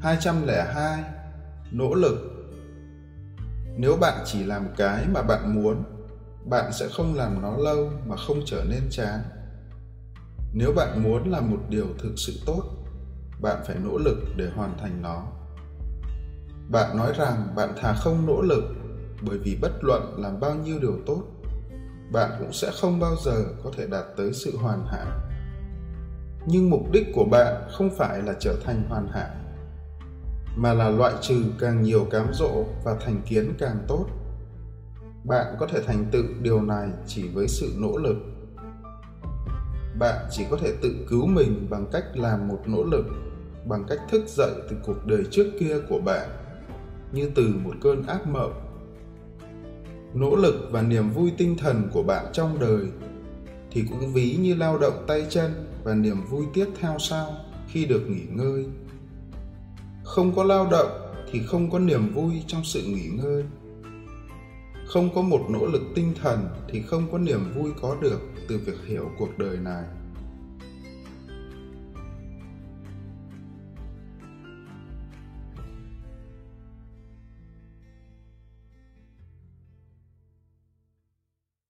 202 nỗ lực. Nếu bạn chỉ làm cái mà bạn muốn, bạn sẽ không làm nó lâu mà không trở nên chán. Nếu bạn muốn làm một điều thực sự tốt, bạn phải nỗ lực để hoàn thành nó. Bạn nói rằng bạn thà không nỗ lực bởi vì bất luận làm bao nhiêu điều tốt, bạn cũng sẽ không bao giờ có thể đạt tới sự hoàn hảo. Nhưng mục đích của bạn không phải là trở thành hoàn hảo mà là loại trừ càng nhiều cám dỗ và thành kiến càng tốt. Bạn có thể thành tựu điều này chỉ với sự nỗ lực. Bạn chỉ có thể tự cứu mình bằng cách làm một nỗ lực, bằng cách thức dậy từ cuộc đời trước kia của bạn, như từ một cơn ác mộng. Nỗ lực và niềm vui tinh thần của bạn trong đời thì cũng ví như lao động tay chân và niềm vui tiếp theo sau khi được nghỉ ngơi không có lao động thì không có niềm vui trong sự nghỉ ngơi. Không có một nỗ lực tinh thần thì không có niềm vui có được từ việc hiểu cuộc đời này.